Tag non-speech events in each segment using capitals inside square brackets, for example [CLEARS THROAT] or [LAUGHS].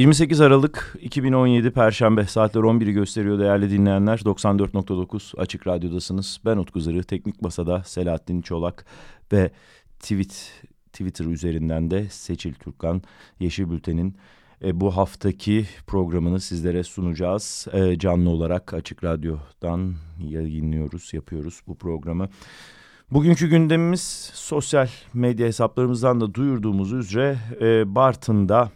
28 Aralık 2017 Perşembe saatler 11'i gösteriyor değerli dinleyenler. 94.9 Açık Radyo'dasınız. Ben Utku Zırı, Teknik Masa'da Selahattin Çolak ve tweet Twitter üzerinden de Seçil Türkan Yeşil Bülten'in e, bu haftaki programını sizlere sunacağız. E, canlı olarak Açık Radyo'dan yayınlıyoruz, yapıyoruz bu programı. Bugünkü gündemimiz sosyal medya hesaplarımızdan da duyurduğumuz üzere e, Bartın'da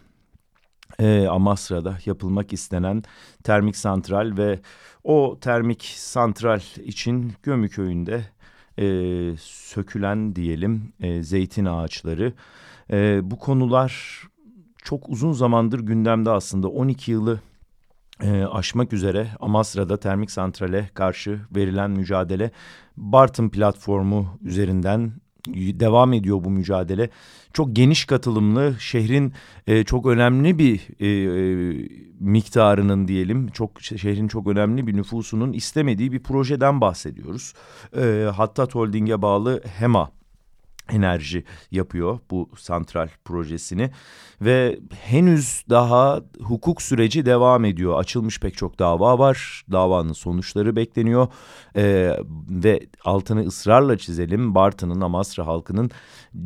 e, Amasra'da yapılmak istenen termik santral ve o termik santral için Gömüköy'ünde e, sökülen diyelim e, zeytin ağaçları. E, bu konular çok uzun zamandır gündemde aslında 12 yılı e, aşmak üzere Amasra'da termik santrale karşı verilen mücadele Bartın platformu üzerinden devam ediyor bu mücadele. Çok geniş katılımlı şehrin e, çok önemli bir e, e, miktarının diyelim çok şehrin çok önemli bir nüfusunun istemediği bir projeden bahsediyoruz. E, Hattat Holding'e bağlı HEMA enerji yapıyor bu santral projesini ve henüz daha hukuk süreci devam ediyor. Açılmış pek çok dava var. Davanın sonuçları bekleniyor ee, ve altını ısrarla çizelim. Bartın'ın Amasra halkının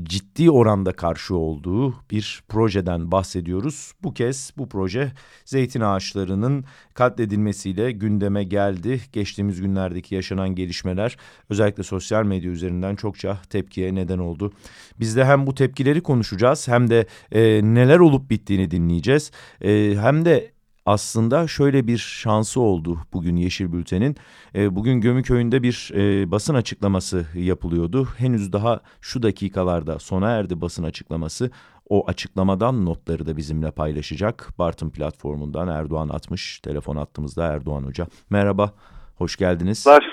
ciddi oranda karşı olduğu bir projeden bahsediyoruz. Bu kez bu proje zeytin ağaçlarının katledilmesiyle gündeme geldi. Geçtiğimiz günlerdeki yaşanan gelişmeler özellikle sosyal medya üzerinden çokça tepkiye neden oldu. Biz de hem bu tepkileri konuşacağız hem de e, neler olup bittiğini dinleyeceğiz. E, hem de aslında şöyle bir şansı oldu bugün Yeşil Bülten'in. E, bugün Gömüköy'ünde bir e, basın açıklaması yapılıyordu. Henüz daha şu dakikalarda sona erdi basın açıklaması. O açıklamadan notları da bizimle paylaşacak. Bartın platformundan Erdoğan atmış. Telefon attığımızda Erdoğan Hoca. Merhaba, hoş geldiniz. Var,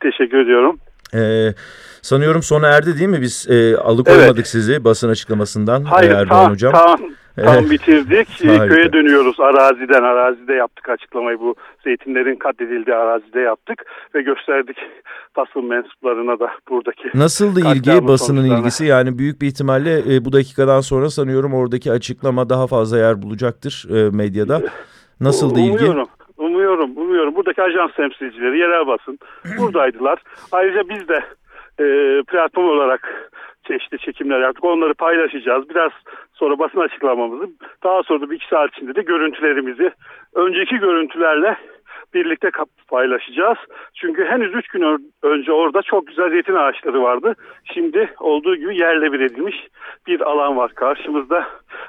teşekkür ediyorum. Ee, sanıyorum sona erdi değil mi? Biz e, alıkoymadık evet. sizi basın açıklamasından Hayır, Erdoğan tam, Hocam. Tam, tam bitirdik. [LAUGHS] Köye dönüyoruz araziden. Arazide yaptık açıklamayı. Bu zeytinlerin katledildiği arazide yaptık. Ve gösterdik basın mensuplarına da buradaki. Nasıldı ilgi, basının ilgisi? Yani büyük bir ihtimalle e, bu dakikadan sonra sanıyorum oradaki açıklama daha fazla yer bulacaktır e, medyada. Nasıldı Umuyorum. ilgi? Umuyorum, umuyorum. Buradaki ajans temsilcileri, yerel basın [CLEARS THROAT] buradaydılar. Ayrıca biz de e, platform olarak çeşitli çekimler yaptık. Onları paylaşacağız. Biraz sonra basın açıklamamızı, daha sonra da bir iki saat içinde de görüntülerimizi önceki görüntülerle birlikte paylaşacağız. Çünkü henüz üç gün önce orada çok güzel zeytin ağaçları vardı. Şimdi olduğu gibi yerle bir edilmiş bir alan var karşımızda.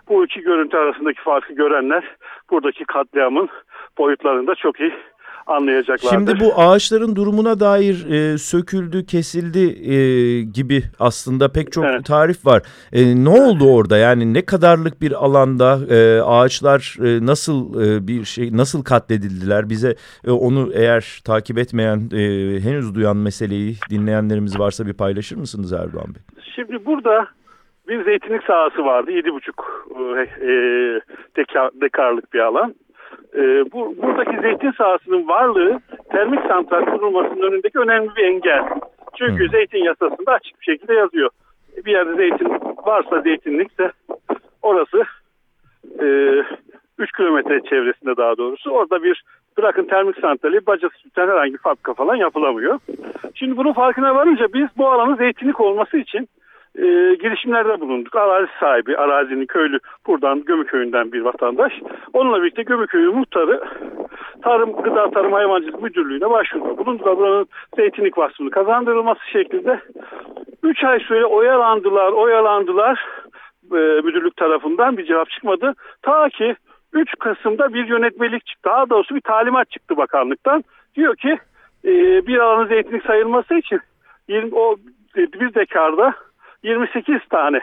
Bu iki görüntü arasındaki farkı görenler buradaki katliamın boyutlarında çok iyi anlayacaklardır. Şimdi bu ağaçların durumuna dair e, söküldü, kesildi e, gibi aslında pek çok evet. tarif var. E, ne oldu orada? Yani ne kadarlık bir alanda e, ağaçlar e, nasıl e, bir şey nasıl katledildiler? Bize e, onu eğer takip etmeyen, e, henüz duyan meseleyi dinleyenlerimiz varsa bir paylaşır mısınız Erdoğan Bey? Şimdi burada bir zeytinlik sahası vardı. Yedi buçuk e, e dekarlık bir alan. E, bu, buradaki zeytin sahasının varlığı termik santral kurulmasının önündeki önemli bir engel. Çünkü Hı. zeytin yasasında açık bir şekilde yazıyor. Bir yerde zeytin varsa zeytinlikse orası e, 3 kilometre çevresinde daha doğrusu orada bir bırakın termik santrali bacası sütten herhangi bir fabrika falan yapılamıyor. Şimdi bunun farkına varınca biz bu alanın zeytinlik olması için e, girişimlerde bulunduk. Arazi sahibi, arazinin köylü buradan Gömüköy'ünden bir vatandaş. Onunla birlikte Gömüköy'ü muhtarı Tarım Gıda Tarım Hayvancılık Müdürlüğü'ne başvurdu. Bulundular buranın zeytinlik vasfını kazandırılması şeklinde 3 ay süre oyalandılar, oyalandılar e, müdürlük tarafından bir cevap çıkmadı. Ta ki 3 Kasım'da bir yönetmelik çıktı. Daha doğrusu bir talimat çıktı bakanlıktan. Diyor ki e, bir alanın zeytinlik sayılması için 20, o bir dekarda 28 tane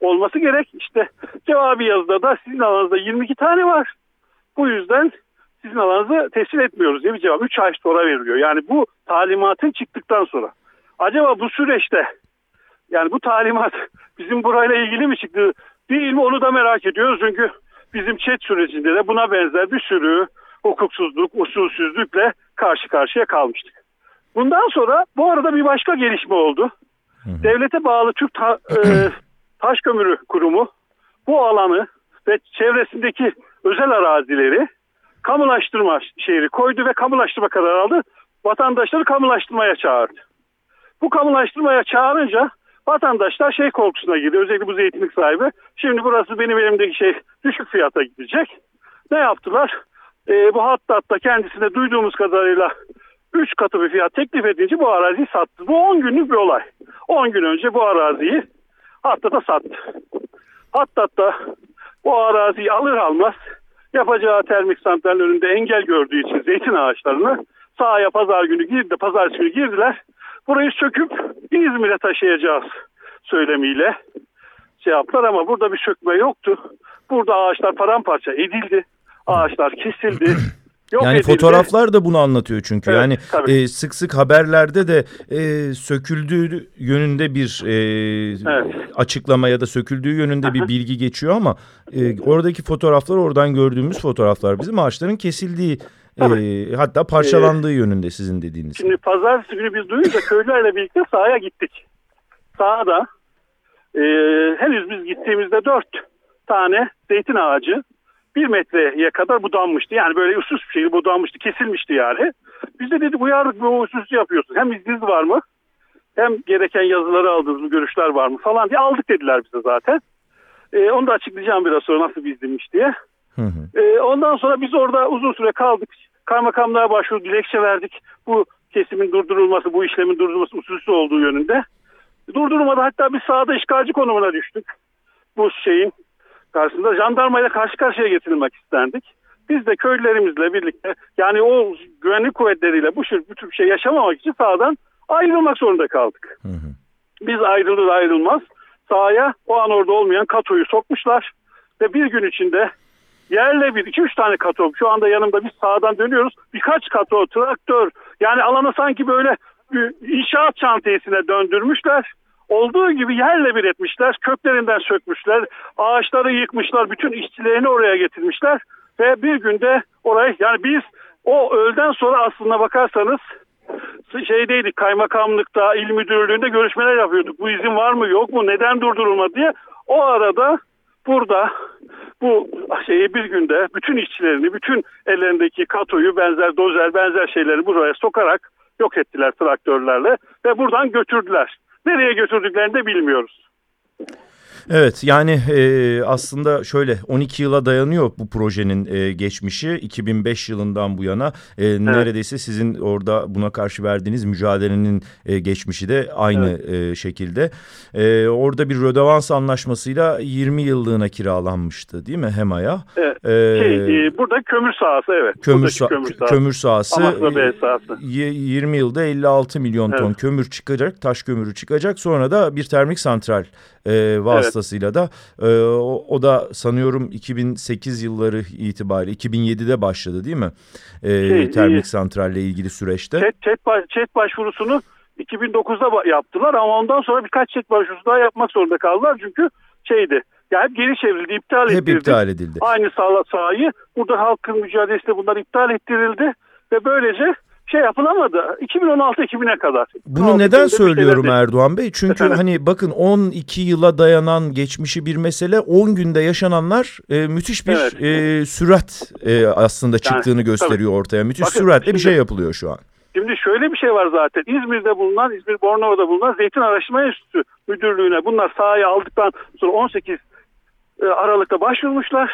olması gerek. İşte cevabı yazıda da sizin alanınızda 22 tane var. Bu yüzden sizin alanınızı tescil etmiyoruz diye bir cevap. 3 ay sonra veriliyor. Yani bu talimatın çıktıktan sonra. Acaba bu süreçte yani bu talimat [LAUGHS] bizim burayla ilgili mi çıktı değil mi onu da merak ediyoruz. Çünkü bizim chat sürecinde de buna benzer bir sürü hukuksuzluk, usulsüzlükle karşı karşıya kalmıştık. Bundan sonra bu arada bir başka gelişme oldu. Devlete bağlı Türk Ta- e, [CLEARS THROAT] Taş Kömürü Kurumu bu alanı ve çevresindeki özel arazileri kamulaştırma şehri koydu ve kamulaştırma kararı aldı. Vatandaşları kamulaştırmaya çağırdı. Bu kamulaştırmaya çağırınca vatandaşlar şey korkusuna girdi. Özellikle bu zeytinlik sahibi. Şimdi burası benim elimdeki şey düşük fiyata gidecek. Ne yaptılar? Ee, bu hatta hatta kendisine duyduğumuz kadarıyla 3 katı bir fiyat teklif edince bu araziyi sattı. Bu 10 günlük bir olay. 10 gün önce bu araziyi hatta da sattı. Hatta da bu araziyi alır almaz yapacağı termik santralin önünde engel gördüğü için zeytin ağaçlarını sahaya pazar günü girdi, pazar günü girdiler. Burayı söküp İzmir'e taşıyacağız söylemiyle şey yaptılar ama burada bir sökme yoktu. Burada ağaçlar paramparça edildi. Ağaçlar kesildi. [CLEARS THROAT] Yok yani edildi. fotoğraflar da bunu anlatıyor çünkü. Evet, yani tabii. e, sık sık haberlerde de e, söküldüğü yönünde bir e, Evet. açıklama ya da söküldüğü yönünde bir bilgi geçiyor ama e, oradaki fotoğraflar oradan gördüğümüz fotoğraflar bizim ağaçların kesildiği e, hatta parçalandığı yönünde sizin dediğiniz. Şimdi pazartesi günü biz duyunca köylülerle birlikte sahaya gittik. Sahada e, henüz biz gittiğimizde dört tane zeytin ağacı bir metreye kadar budanmıştı. Yani böyle usus bir şeydi budanmıştı, kesilmişti yani. Biz de dedik uyardık bu usus yapıyorsun. Hem izniniz var mı? Hem gereken yazıları aldınız mı, görüşler var mı falan diye aldık dediler bize zaten. E, onu da açıklayacağım biraz sonra nasıl bir izinmiş diye. Hı hı. Ee, ondan sonra biz orada uzun süre kaldık. Kaymakamlığa başvuru dilekçe verdik. Bu kesimin durdurulması, bu işlemin durdurulması usulsüz olduğu yönünde. Durdurulmadı hatta biz sahada işgalci konumuna düştük. Bu şeyin karşısında jandarmayla karşı karşıya getirilmek istendik. Biz de köylülerimizle birlikte yani o güvenlik kuvvetleriyle bu tür, bu tür bir şey yaşamamak için sahadan ayrılmak zorunda kaldık. Hı hı. Biz ayrılır ayrılmaz sahaya o an orada olmayan katoyu sokmuşlar ve bir gün içinde yerle bir iki üç tane kato şu anda yanımda biz sağdan dönüyoruz birkaç kato traktör yani alanı sanki böyle inşaat şantiyesine döndürmüşler olduğu gibi yerle bir etmişler köklerinden sökmüşler ağaçları yıkmışlar bütün işçilerini oraya getirmişler ve bir günde orayı yani biz o öğleden sonra aslında bakarsanız şeydeydik kaymakamlıkta il müdürlüğünde görüşmeler yapıyorduk. Bu izin var mı yok mu neden durdurulmadı diye. O arada burada bu şeyi bir günde bütün işçilerini bütün ellerindeki katoyu benzer dozer benzer şeyleri buraya sokarak yok ettiler traktörlerle ve buradan götürdüler. Nereye götürdüklerini de bilmiyoruz. Evet yani e, aslında şöyle 12 yıla dayanıyor bu projenin e, geçmişi 2005 yılından bu yana e, neredeyse sizin orada buna karşı verdiğiniz mücadelenin e, geçmişi de aynı e, şekilde. E, orada bir rödevans anlaşmasıyla 20 yıllığına kiralanmıştı değil mi HEMA'ya? Evet. E, Şey, e, burada kömür sahası evet. kömür, sa- kömür sahası. kömür sahası Amasra B sahası. y- 20 yılda 56 milyon ton Evet. kömür çıkacak, taş kömürü çıkacak. Sonra da bir termik santral e, vasıtasıyla da e, o, o da sanıyorum 2008 yılları itibariyle 2007'de başladı değil mi? E, Şey, termik e, santralle ilgili süreçte. Chat, chat, baş- chat başvurusunu 2009'da ba- yaptılar ama ondan sonra birkaç chat başvurusu daha yapmak zorunda kaldılar çünkü şeydi. Yani hep geri çevrildi, iptal Hep edildi. iptal edildi. Aynı sağla sahayı burada halkın mücadelesiyle bunlar iptal ettirildi ve böylece şey yapılamadı 2016 Ekim'ine kadar. Bunu 16 neden bir söylüyorum şeyler- Erdoğan Bey? Çünkü Efendim? hani bakın 12 yıla dayanan geçmişi bir mesele 10 günde yaşananlar e, müthiş bir Evet. e, sürat e, aslında çıktığını gösteriyor ortaya. Müthiş Bakın, süratle bir şimdi- şey yapılıyor şu an. Şimdi şöyle bir şey var zaten. İzmir'de bulunan, İzmir Bornova'da bulunan Zeytin Araştırma Enstitüsü Müdürlüğü'ne bunlar sahaya aldıktan sonra 18 e, Aralık'ta başvurmuşlar.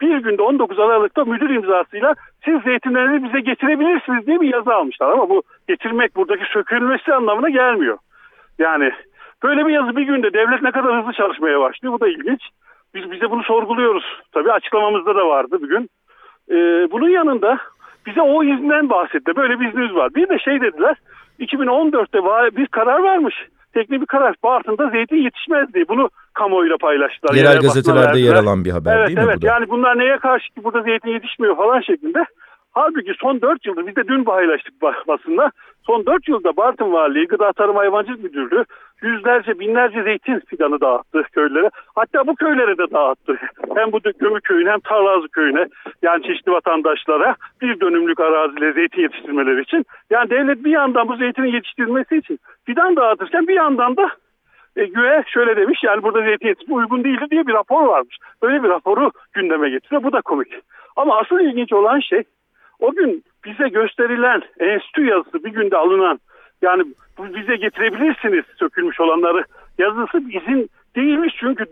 Bir günde 19 Aralık'ta müdür imzasıyla siz zeytinlerini bize getirebilirsiniz diye bir yazı almışlar. Ama bu getirmek buradaki sökülmesi anlamına gelmiyor. Yani böyle bir yazı bir günde devlet ne kadar hızlı çalışmaya başlıyor bu da ilginç. Biz bize bunu sorguluyoruz. Tabii açıklamamızda da vardı bugün. Ee, bunun yanında bize o iznden bahsetti. Böyle bir iznimiz var. Bir de şey dediler. 2014'te va- bir karar vermiş. Teknik bir karar. Bartın'da zeytin yetişmez diye. Bunu kamuoyuyla paylaştılar. Yerel basına gazetelerde yer alan bir haber Evet değil mi evet bu da? yani bunlar neye karşı ki burada zeytin yetişmiyor falan şeklinde. Halbuki son 4 yıldır biz de dün paylaştık basında. Son 4 yılda Bartın Valiliği Gıda Tarım Hayvancılık Müdürlüğü yüzlerce binlerce zeytin fidanı dağıttı köylere. Hatta bu köylere de dağıttı. Hem bu Gömü köyüne hem Tarlazı köyüne yani çeşitli vatandaşlara bir dönümlük arazile zeytin yetiştirmeleri için. Yani devlet bir yandan bu zeytinin yetiştirilmesi için fidan dağıtırken bir yandan da e, güve şöyle demiş yani burada zeytin yetiştirme uygun değildi diye bir rapor varmış. Böyle bir raporu gündeme getiriyor. Bu da komik. Ama asıl ilginç olan şey o gün bize gösterilen enstitü yazısı bir günde alınan yani bize getirebilirsiniz sökülmüş olanları yazısı izin değilmiş çünkü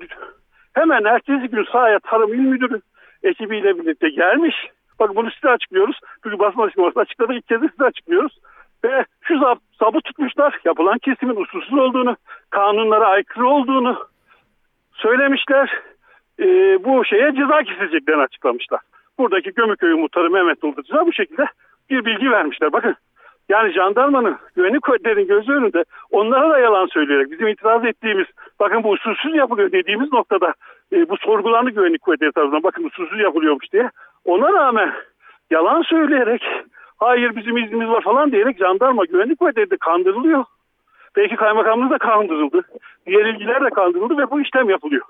hemen ertesi gün sahaya Tarım İl Müdürü ekibiyle birlikte gelmiş. Bak bunu size açıklıyoruz. Çünkü basın açıklaması açıkladık ilk kez size açıklıyoruz. Ve şu zab, zabı tutmuşlar. Yapılan kesimin usulsüz olduğunu, kanunlara aykırı olduğunu söylemişler. E, bu şeye ceza kesileceklerini açıklamışlar. Buradaki Gömüköy'ü muhtarı Mehmet Yıldız'a bu şekilde bir bilgi vermişler. Bakın yani jandarmanın güvenlik kuvvetlerinin gözü önünde onlara da yalan söyleyerek bizim itiraz ettiğimiz bakın bu usulsüz yapılıyor dediğimiz noktada e, bu sorgulandı güvenlik kuvvetleri tarafından bakın usulsüz yapılıyormuş diye ona rağmen yalan söyleyerek hayır bizim iznimiz var falan diyerek jandarma güvenlik kuvvetleri de kandırılıyor. Belki kaymakamlığı da kandırıldı. Diğer ilgiler de kandırıldı ve bu işlem yapılıyor.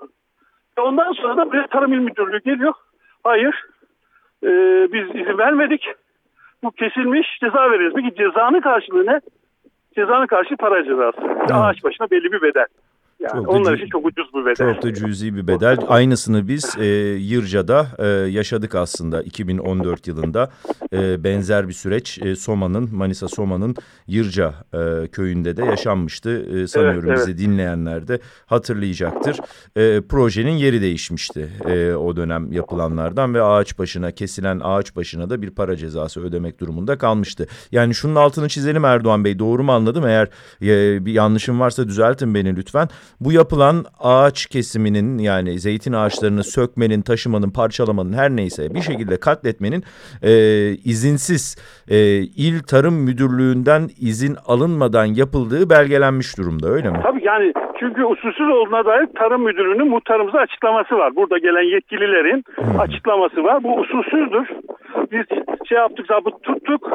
Ve ondan sonra da Tarım İl Müdürlüğü geliyor. Hayır e, biz izin vermedik. Bu kesilmiş ceza veririz. Peki cezanın karşılığı ne? Cezanın karşı para cezası. Evet. Ağaç başına belli bir bedel. Yani çok onlar için çok ucuz bir bedel. Çok da cüzi bir bedel. Aynısını biz e, Yırca'da e, yaşadık aslında 2014 yılında. E, benzer bir süreç e, Soma'nın, Manisa Soma'nın Yırca e, köyünde de yaşanmıştı. E, sanıyorum evet, evet. bizi dinleyenler de hatırlayacaktır. E, projenin yeri değişmişti e, o dönem yapılanlardan ve ağaç başına kesilen ağaç başına da bir para cezası ödemek durumunda kalmıştı. Yani şunun altını çizelim Erdoğan Bey doğru mu anladım? Eğer e, bir yanlışım varsa düzeltin beni lütfen. Bu yapılan ağaç kesiminin yani zeytin ağaçlarını sökmenin, taşımanın, parçalamanın her neyse bir şekilde katletmenin e, izinsiz e, il tarım müdürlüğünden izin alınmadan yapıldığı belgelenmiş durumda öyle mi? Tabii yani çünkü usulsüz olduğuna dair tarım müdürlüğünün muhtarımıza açıklaması var. Burada gelen yetkililerin hmm. açıklaması var. Bu usulsüzdür. Biz şey yaptık, zabıt tuttuk.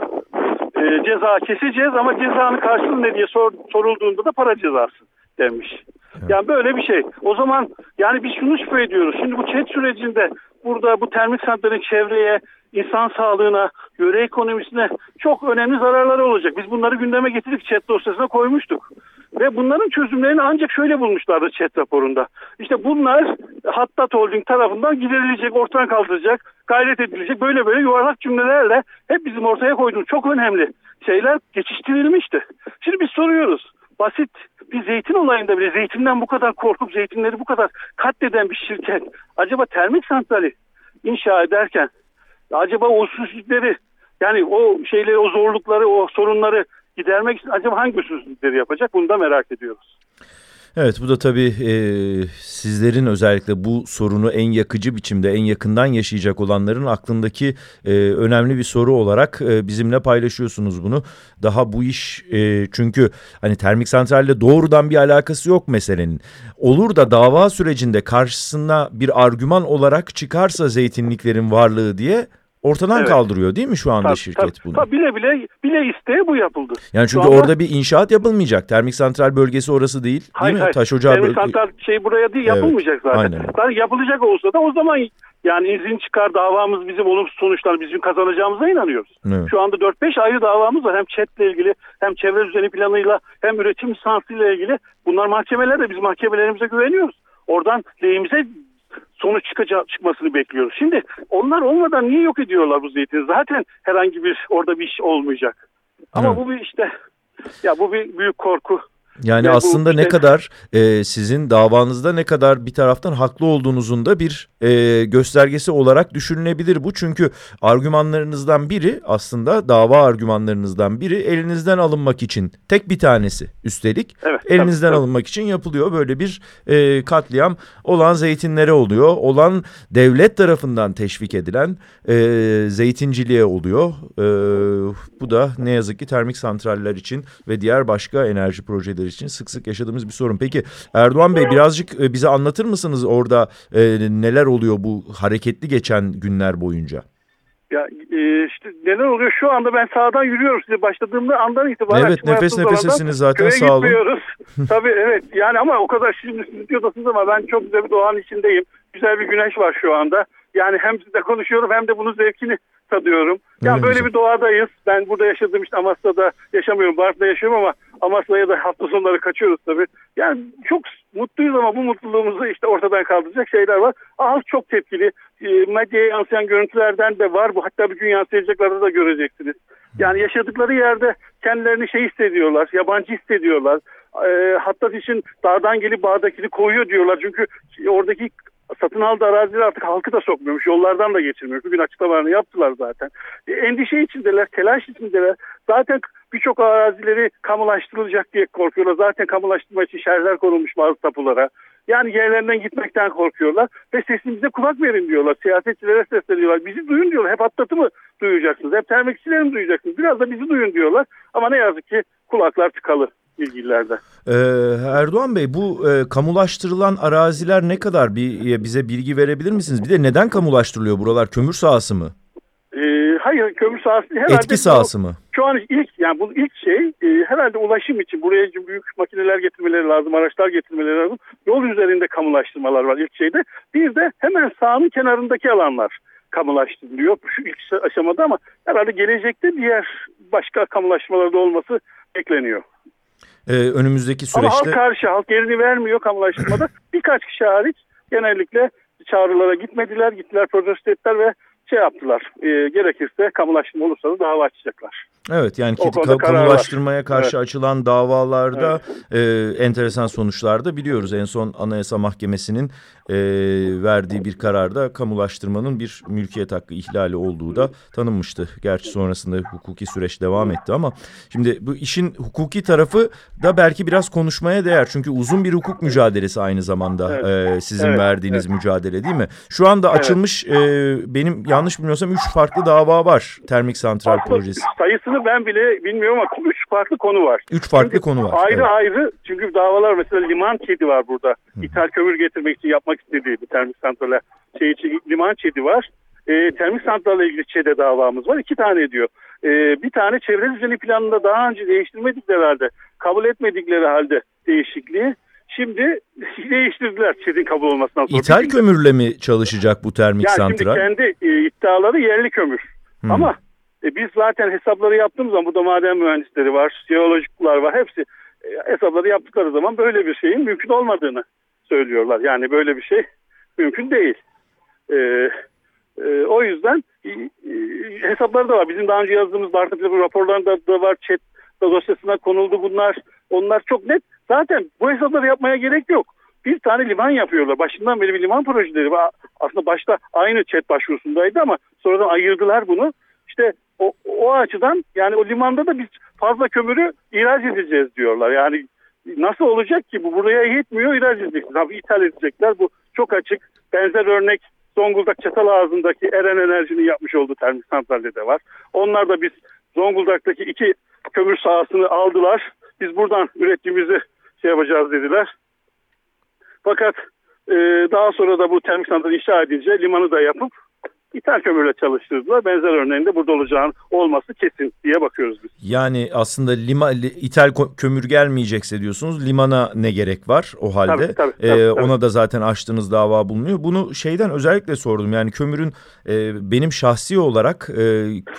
E, ceza keseceğiz ama cezanın karşılığı ne diye sor, sorulduğunda da para cezası demiş. Yani böyle bir şey. O zaman yani biz şunu şüphe ediyoruz. Şimdi bu chat sürecinde burada bu termik santralin çevreye, insan sağlığına, yöre ekonomisine çok önemli zararları olacak. Biz bunları gündeme getirdik, chat dosyasına koymuştuk. Ve bunların çözümlerini ancak şöyle bulmuşlardı chat raporunda. İşte bunlar Hattat Holding tarafından giderilecek, ortadan kaldıracak, gayret edilecek. Böyle böyle yuvarlak cümlelerle hep bizim ortaya koyduğumuz çok önemli şeyler geçiştirilmişti. Şimdi biz soruyoruz. Basit bir zeytin olayında bile zeytinden bu kadar korkup zeytinleri bu kadar katleden bir şirket acaba termik santrali inşa ederken acaba o usulsüzlükleri yani o şeyleri o zorlukları o sorunları gidermek için acaba hangi usulsüzlükleri yapacak bunu da merak ediyoruz. Evet bu da tabii e, sizlerin özellikle bu sorunu en yakıcı biçimde en yakından yaşayacak olanların aklındaki e, önemli bir soru olarak e, bizimle paylaşıyorsunuz bunu. Daha bu iş e, çünkü hani termik santralle doğrudan bir alakası yok meselenin. Olur da dava sürecinde karşısına bir argüman olarak çıkarsa zeytinliklerin varlığı diye ortadan evet. kaldırıyor değil mi şu anda tabii, şirket tabii, bunu? Tabii bile bile bile isteye bu yapıldı. Yani çünkü anda... orada bir inşaat yapılmayacak. Termik santral bölgesi orası değil değil hayır, mi? Hayır. Taş ocağı Termik santral şey buraya değil yapılmayacak evet. zaten. Aynen. Zaten yapılacak olsa da o zaman yani izin çıkar davamız bizim olumsuz sonuçlar bizim kazanacağımıza inanıyoruz. Evet. Şu anda 4-5 ayrı davamız var. Hem ÇED'le ilgili hem çevre düzeni planıyla hem üretim lisansıyla ilgili. Bunlar mahkemelerde biz mahkemelerimize güveniyoruz. Oradan lehimize sonuç çıkacak, çıkmasını bekliyoruz. Şimdi onlar olmadan niye yok ediyorlar bu zeytini? Zaten herhangi bir orada bir iş olmayacak. Ama evet. bu bir işte ya bu bir büyük korku. Yani Ve aslında işte... ne kadar e, sizin davanızda ne kadar bir taraftan haklı olduğunuzun da bir e, göstergesi olarak düşünülebilir bu. Çünkü argümanlarınızdan biri aslında dava argümanlarınızdan biri elinizden alınmak için tek bir tanesi üstelik evet, elinizden tabii, alınmak için yapılıyor. Böyle bir e, katliam olan zeytinlere oluyor. Olan devlet tarafından teşvik edilen e, zeytinciliğe oluyor. E, bu da ne yazık ki termik santraller için ve diğer başka enerji projeleri için sık sık yaşadığımız bir sorun. Peki Erdoğan Bey birazcık e, bize anlatır mısınız orada e, neler oluyor bu hareketli geçen günler boyunca? Ya e, işte neler oluyor şu anda ben sağdan yürüyorum size başladığımda andan itibaren. Evet nefes nefesesiniz zaten sağ olun. [LAUGHS] Tabii evet yani ama o kadar şimdi siz diyorsunuz ama ben çok güzel bir doğanın içindeyim. Güzel bir güneş var şu anda. Yani hem sizle konuşuyorum hem de bunun zevkini tadıyorum. Yani böyle güzel. bir doğadayız. Ben burada yaşadığım işte Amasya'da yaşamıyorum. Bartın'da yaşıyorum ama Amasya'ya da hafta sonları kaçıyoruz tabii. Yani çok mutluyuz ama bu mutluluğumuzu işte ortadan kaldıracak şeyler var. Halk çok tepkili. E, medyaya yansıyan görüntülerden de var. Bu hatta bir gün yansıyacaklarda da göreceksiniz. Yani yaşadıkları yerde kendilerini şey hissediyorlar. Yabancı hissediyorlar. E, hatta için dağdan gelip bağdakini koyuyor diyorlar. Çünkü oradaki satın aldığı araziler artık halkı da sokmuyormuş. Yollardan da geçirmiyor. Bugün açıklamalarını yaptılar zaten. E, endişe içindeler, telaş içindeler. Zaten birçok arazileri kamulaştırılacak diye korkuyorlar. Zaten kamulaştırma için şerler konulmuş bazı tapulara. Yani yerlerinden gitmekten korkuyorlar ve sesimize kulak verin diyorlar. Siyasetçilere sesleniyorlar. Bizi duyun diyorlar. Hep atlatı mı duyacaksınız? Hep termikçileri mi duyacaksınız? Biraz da bizi duyun diyorlar. Ama ne yazık ki kulaklar tıkalı ilgililerde. Ee, Erdoğan Bey bu e, kamulaştırılan araziler ne kadar bir e, bize bilgi verebilir misiniz? Bir de neden kamulaştırılıyor buralar? Kömür sahası mı? Ee, hayır kömür sahası herhalde Etki sahası mı? Şu an ilk yani bu ilk şey e, herhalde ulaşım için buraya büyük makineler getirmeleri lazım, araçlar getirmeleri lazım. Yol üzerinde kamulaştırmalar var ilk şeyde. Bir de hemen sahanın kenarındaki alanlar kamulaştırılıyor şu ilk aşamada ama herhalde gelecekte diğer başka kamulaştırmalarda olması bekleniyor. Ee, önümüzdeki Ama halk süreçte karşı, halk yerini vermiyor kamulaştırmada. [CLEARS THROAT] Birkaç kişi hariç genellikle çağrılara gitmediler, gittiler protesto ettiler ve şey yaptılar. E, gerekirse kamulaştırma olursa da dava açacaklar. evet yani ki- ka- kamulaştırmaya karşı Evet. açılan davalarda e, enteresan sonuçlar da biliyoruz. En son Anayasa Mahkemesi'nin e, verdiği bir kararda kamulaştırmanın bir mülkiyet hakkı ihlali olduğu da tanınmıştı. Gerçi sonrasında hukuki süreç devam etti ama şimdi bu işin hukuki tarafı da belki biraz konuşmaya değer. Çünkü uzun bir hukuk mücadelesi aynı zamanda Evet. e, sizin Evet, verdiğiniz mücadele değil mi? Şu anda açılmış e, benim yanlış bilmiyorsam üç farklı dava var termik santral Aslında projesi. sayısını ben bile bilmiyorum ama üç farklı konu var. Üç farklı Çünkü konu var. Ayrı evet. ayrı çünkü davalar mesela liman çedi var burada. İthal kömür getirmek için yapmak istediği bir termik santrale şey için liman çedi var. E, termik santralle ilgili ÇED'e davamız var. İki tane diyor. E, bir tane çevre düzeni planında daha önce değiştirmedikleri halde kabul etmedikleri halde değişikliği şimdi [LAUGHS] değiştirdiler ÇED'in kabul olmasından sonra. İthal kömürle mi çalışacak bu termik yani santral? şimdi kendi e, iddiaları yerli kömür. Hmm. Ama e, biz zaten hesapları yaptığımız zaman burada maden mühendisleri var, jeolojikler var. Hepsi e, hesapları yaptıkları zaman böyle bir şeyin mümkün olmadığını söylüyorlar. Yani böyle bir şey mümkün değil. E, e, o yüzden e, e, hesapları da var. Bizim daha önce yazdığımız Bartın raporlarında da var. Chat dosyasına konuldu bunlar. Onlar çok net. Zaten bu hesapları yapmaya gerek yok. Bir tane liman yapıyorlar. Başından beri bir liman projeleri var. Aslında başta aynı chat başvurusundaydı ama sonradan ayırdılar bunu. İşte o, o açıdan yani o limanda da biz fazla kömürü ihraç edeceğiz diyorlar. Yani nasıl olacak ki bu buraya yetmiyor ihraç edecekler. Tabii ithal edecekler. Bu çok açık. Benzer örnek Zonguldak Çatalağızı'ndaki Eren Enerji'nin yapmış olduğu termik santralde de var. Onlar da biz Zonguldak'taki iki kömür sahasını aldılar. Biz buradan ürettiğimizi şey yapacağız dediler. Fakat e, daha sonra da bu termik santral inşa edince limanı da yapıp ithal kömürle çalıştırdılar. Benzer örneğinde burada olacağın olması kesin diye bakıyoruz biz. Yani aslında lima, li- ithal kömür gelmeyecekse diyorsunuz limana ne gerek var o halde? Tabii, tabii, Ee, tabii, tabii. Ona da zaten açtığınız dava bulunuyor. Bunu şeyden özellikle sordum yani kömürün e, benim şahsi olarak e,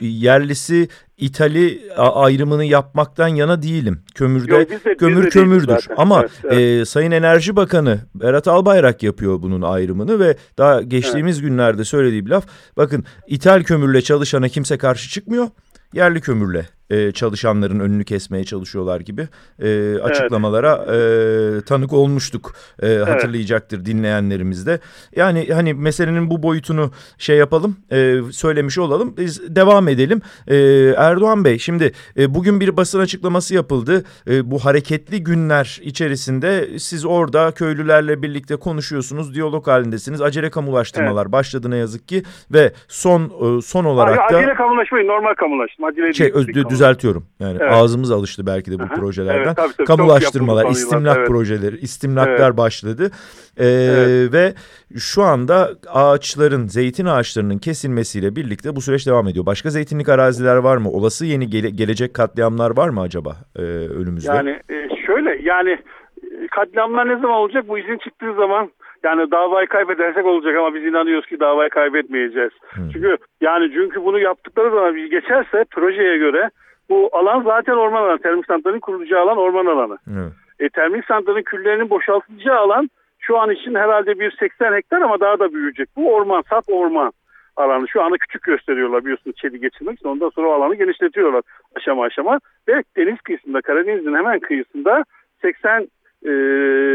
yerlisi ithali a- ayrımını yapmaktan yana değilim. Kömürde Yok, biz de- biz kömür de değiliz kömürdür ama Evet, evet. e, Sayın Enerji Bakanı Berat Albayrak yapıyor bunun ayrımını ve daha geçtiğimiz günlerde söylediği bir laf bakın ithal kömürle çalışana kimse karşı çıkmıyor. Yerli kömürle e, çalışanların önünü kesmeye çalışıyorlar gibi e, açıklamalara e, tanık olmuştuk. E, Hatırlayacaktır dinleyenlerimiz de. Yani hani meselenin bu boyutunu şey yapalım, e, söylemiş olalım. Biz devam edelim. E, Erdoğan Bey şimdi e, bugün bir basın açıklaması yapıldı. E, bu hareketli günler içerisinde siz orada köylülerle birlikte konuşuyorsunuz, diyalog halindesiniz. Acele kamulaştırmalar başladı ne yazık ki ve son e, son olarak Hayır, da acele kamulaşmayı normal kamulaştırma. Acele şey öz. Düzeltiyorum. Yani Evet. ağzımız alıştı belki de bu Aha, projelerden. evet, tabii, tabii. Kamulaştırmalar, istimlak evet. projeleri, istimlaklar Evet. başladı. Ee, Evet. Ve şu anda ağaçların, zeytin ağaçlarının kesilmesiyle birlikte bu süreç devam ediyor. Başka zeytinlik araziler var mı? Olası yeni gele- gelecek katliamlar var mı acaba e, önümüzde? Yani e, şöyle yani e, katliamlar ne zaman olacak? Bu izin çıktığı zaman yani davayı kaybedersek olacak ama biz inanıyoruz ki davayı kaybetmeyeceğiz. Çünkü yani çünkü bunu yaptıkları zaman bir geçerse projeye göre bu alan zaten orman alanı. Termik santralin kurulacağı alan orman alanı. Evet. E, termik santralin küllerinin boşaltılacağı alan şu an için herhalde bir 80 hektar ama daha da büyüyecek. Bu orman, sap orman alanı. Şu anda küçük gösteriyorlar biliyorsunuz çeli geçirmek için. Ondan sonra o alanı genişletiyorlar aşama aşama. Ve deniz kıyısında, Karadeniz'in hemen kıyısında 80 e,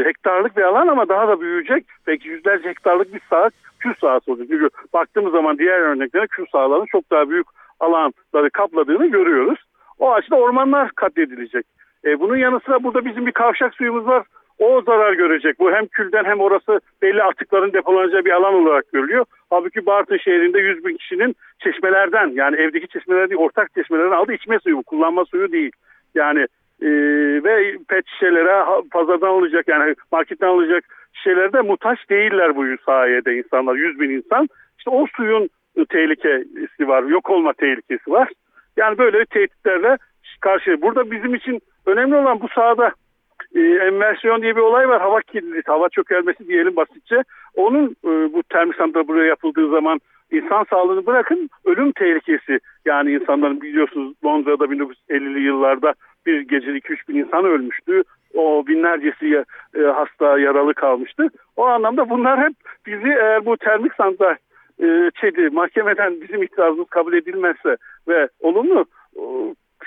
hektarlık bir alan ama daha da büyüyecek. Belki yüzlerce hektarlık bir saha, kül sahası olacak. Çünkü baktığımız zaman diğer örneklere kül sahalarının çok daha büyük alanları kapladığını görüyoruz. O açıda ormanlar katledilecek. E, bunun yanı sıra burada bizim bir kavşak suyumuz var. O zarar görecek. Bu hem külden hem orası belli atıkların depolanacağı bir alan olarak görülüyor. Halbuki Bartın şehrinde 100 bin kişinin çeşmelerden yani evdeki çeşmeler değil ortak çeşmelerden aldığı içme suyu bu. Kullanma suyu değil. Yani e, ve pet şişelere pazardan alınacak yani marketten alınacak şişelerde muhtaç değiller bu sayede insanlar. 100 bin insan. İşte o suyun tehlikesi var. Yok olma tehlikesi var. Yani böyle tehditlerle karşı. Burada bizim için önemli olan bu sahada e, enversiyon diye bir olay var. Hava kirliliği, hava çökelmesi diyelim basitçe. Onun e, bu termik santral buraya yapıldığı zaman insan sağlığını bırakın ölüm tehlikesi. Yani insanların biliyorsunuz Londra'da 1950'li yıllarda bir gecede 2-3 bin insan ölmüştü. O binlercesi e, hasta yaralı kalmıştı. O anlamda bunlar hep bizi eğer bu termik santral e, ÇED'i mahkemeden bizim itirazımız kabul edilmezse ve olumlu e,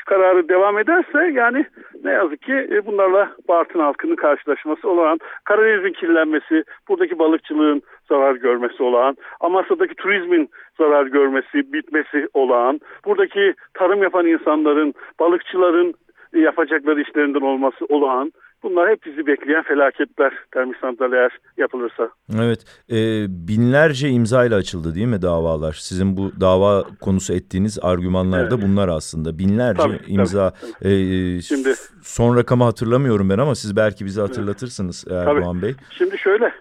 kararı devam ederse yani ne yazık ki e, bunlarla Bartın halkının karşılaşması olan Karadeniz'in kirlenmesi, buradaki balıkçılığın zarar görmesi olan, Amasya'daki turizmin zarar görmesi, bitmesi olan, buradaki tarım yapan insanların, balıkçıların yapacakları işlerinden olması olağan bunlar hep bizi bekleyen felaketler termik santral eğer yapılırsa. Evet, e, binlerce imzayla açıldı değil mi davalar? Sizin bu dava konusu ettiğiniz argümanlar da Evet. bunlar aslında. Binlerce Tabii, tabii, imza. E, Şimdi- son rakamı hatırlamıyorum ben ama siz belki bizi hatırlatırsınız Erdoğan Bey. Şimdi şöyle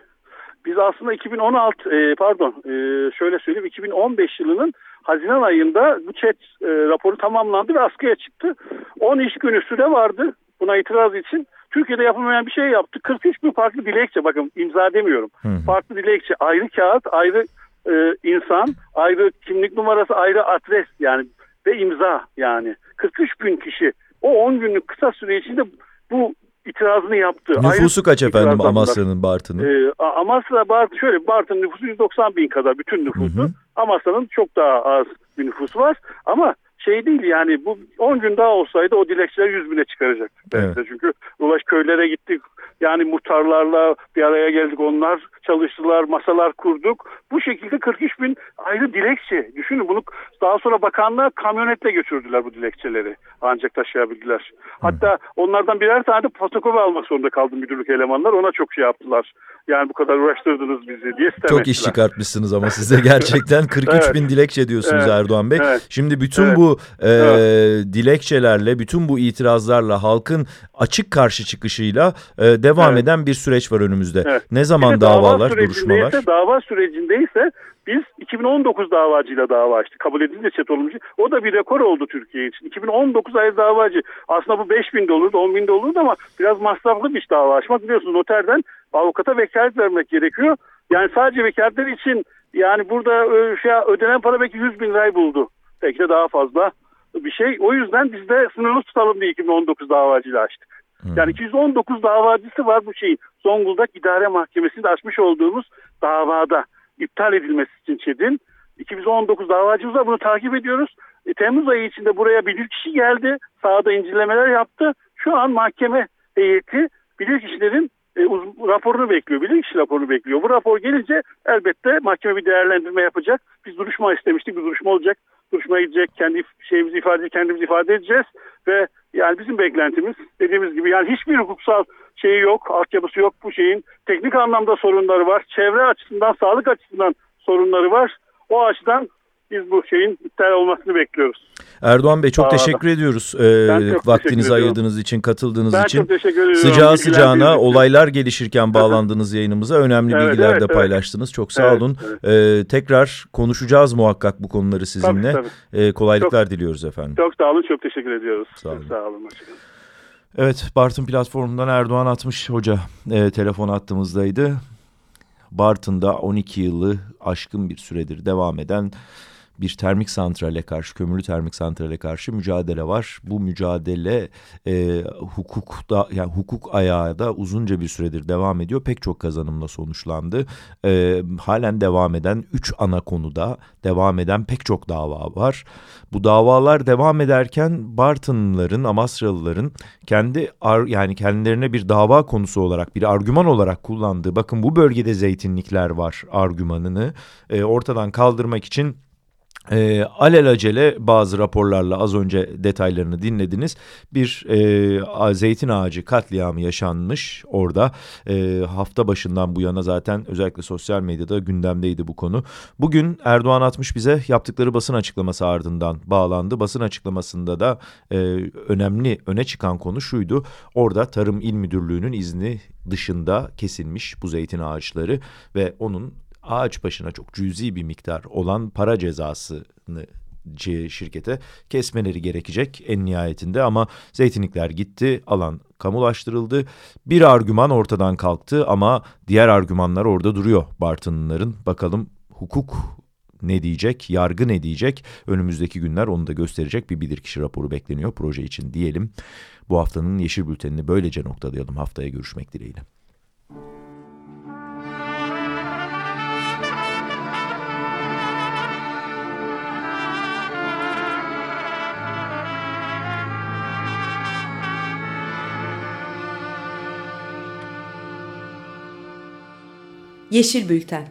biz aslında 2016 e, pardon e, şöyle söyleyeyim 2015 yılının Haziran ayında bu chat e, raporu tamamlandı ve askıya çıktı. 10 iş günü süre vardı buna itiraz için. Türkiye'de yapılmayan bir şey yaptı. 43 bin farklı dilekçe bakın imza demiyorum. Hı hı. Farklı dilekçe ayrı kağıt ayrı e, insan ayrı kimlik numarası ayrı adres yani ve imza yani 43 bin kişi o 10 günlük kısa süre içinde bu itirazını yaptı. Nüfusu Ayrı kaç efendim. Amasya'nın, Bartın'ın? Ee, Amasya, Bart şöyle Bartın nüfusu 190 bin kadar bütün nüfusu. Hı hı. Amasya'nın çok daha az bir nüfusu var. Ama şey değil yani bu 10 gün daha olsaydı o dilekçeler 100 bine çıkaracaktık. belki Evet. Çünkü ulaş köylere gittik. Yani muhtarlarla bir araya geldik. Onlar çalıştılar, masalar kurduk. Bu şekilde 43 bin ayrı dilekçe. Düşünün bunu daha sonra bakanlığa kamyonetle götürdüler bu dilekçeleri. Ancak taşıyabildiler. Hatta onlardan birer tane de protokol almak zorunda kaldı müdürlük elemanlar. Ona çok şey yaptılar. Yani bu kadar uğraştırdınız bizi diye sitem Çok iş çıkartmışsınız ama siz de gerçekten [LAUGHS] 43 Evet. bin dilekçe diyorsunuz Evet. Erdoğan Bey. Evet. Şimdi bütün Evet. bu e, Evet. dilekçelerle, bütün bu itirazlarla halkın açık karşı çıkışıyla e, devam Evet. eden bir süreç var önümüzde. Evet. Ne zaman dava sürecindeyse, duruşmalar? Dava sürecindeyse biz 2019 davacıyla dava açtık. Kabul edilince çet olunca. O da bir rekor oldu Türkiye için. 2019 ayrı davacı. Aslında bu 5 bin de olurdu, 10 bin de olurdu ama biraz masraflı bir iş dava açmak. Biliyorsunuz noterden avukata vekalet vermek gerekiyor. Yani sadece vekaletler için yani burada e, şey, ödenen para belki 100 bin lirayı buldu. Belki de daha fazla bir şey. O yüzden biz de sınırlı tutalım diye 2019 davacıyla açtık. Yani 219 davacısı var bu şeyin. Zonguldak İdare Mahkemesi'nde açmış olduğumuz davada iptal edilmesi için ÇED'in. 219 davacımız var. Bunu takip ediyoruz. E, Temmuz ayı içinde buraya bilirkişi geldi. Sahada incelemeler yaptı. Şu an mahkeme heyeti bilirkişilerin e, uz- raporunu bekliyor. Bilirkişi raporunu bekliyor. Bu rapor gelince elbette mahkeme bir değerlendirme yapacak. Biz duruşma istemiştik. Bir duruşma olacak. Duruşmaya gidecek. Kendi şeyimizi ifade kendimizi ifade edeceğiz ve yani bizim beklentimiz dediğimiz gibi yani hiçbir hukuksal şeyi yok, altyapısı yok bu şeyin. Teknik anlamda sorunları var. Çevre açısından, sağlık açısından sorunları var. O açıdan biz bu şeyin iptal olmasını bekliyoruz. Erdoğan Bey çok Sağ teşekkür ediyoruz e, çok teşekkür vaktinizi ediyorum. ayırdığınız için, katıldığınız Ben için. çok teşekkür ediyorum. Sıcağı sıcağına olaylar gelişirken [LAUGHS] bağlandığınız yayınımıza önemli Evet, bilgiler evet, de evet. paylaştınız. Çok sağ Evet, olun. E, tekrar konuşacağız muhakkak bu konuları sizinle. Tabii, tabii. E, kolaylıklar diliyoruz efendim. Çok sağ olun, çok teşekkür ediyoruz. Sağ olun. Çok sağ olun. Evet Bartın platformundan Erdoğan Atmış Hoca e, telefon attığımızdaydı. Bartın'da 12 yılı aşkın bir süredir devam eden bir termik santrale karşı, kömürlü termik santrale karşı mücadele var. Bu mücadele e, hukukta, yani hukuk ayağı da uzunca bir süredir devam ediyor. Pek çok kazanımla sonuçlandı. E, halen devam eden 3 ana konuda devam eden pek çok dava var. Bu davalar devam ederken Bartınlıların, Amasralıların kendi ar, yani kendilerine bir dava konusu olarak, bir argüman olarak kullandığı, bakın bu bölgede zeytinlikler var argümanını e, ortadan kaldırmak için e, alelacele bazı raporlarla az önce detaylarını dinlediniz. Bir e, zeytin ağacı katliamı yaşanmış orada. E, hafta başından bu yana zaten özellikle sosyal medyada gündemdeydi bu konu. Bugün Erdoğan atmış bize yaptıkları basın açıklaması ardından bağlandı. Basın açıklamasında da e, önemli öne çıkan konu şuydu. Orada Tarım İl Müdürlüğü'nün izni dışında kesilmiş bu zeytin ağaçları ve onun ağaç başına çok cüzi bir miktar olan para cezasını şirkete kesmeleri gerekecek en nihayetinde ama zeytinlikler gitti alan kamulaştırıldı bir argüman ortadan kalktı ama diğer argümanlar orada duruyor Bartınlıların bakalım hukuk ne diyecek, yargı ne diyecek önümüzdeki günler onu da gösterecek bir bilirkişi raporu bekleniyor proje için diyelim. Bu haftanın Yeşil Bülteni'ni böylece noktalayalım haftaya görüşmek dileğiyle. Yeşil Bülten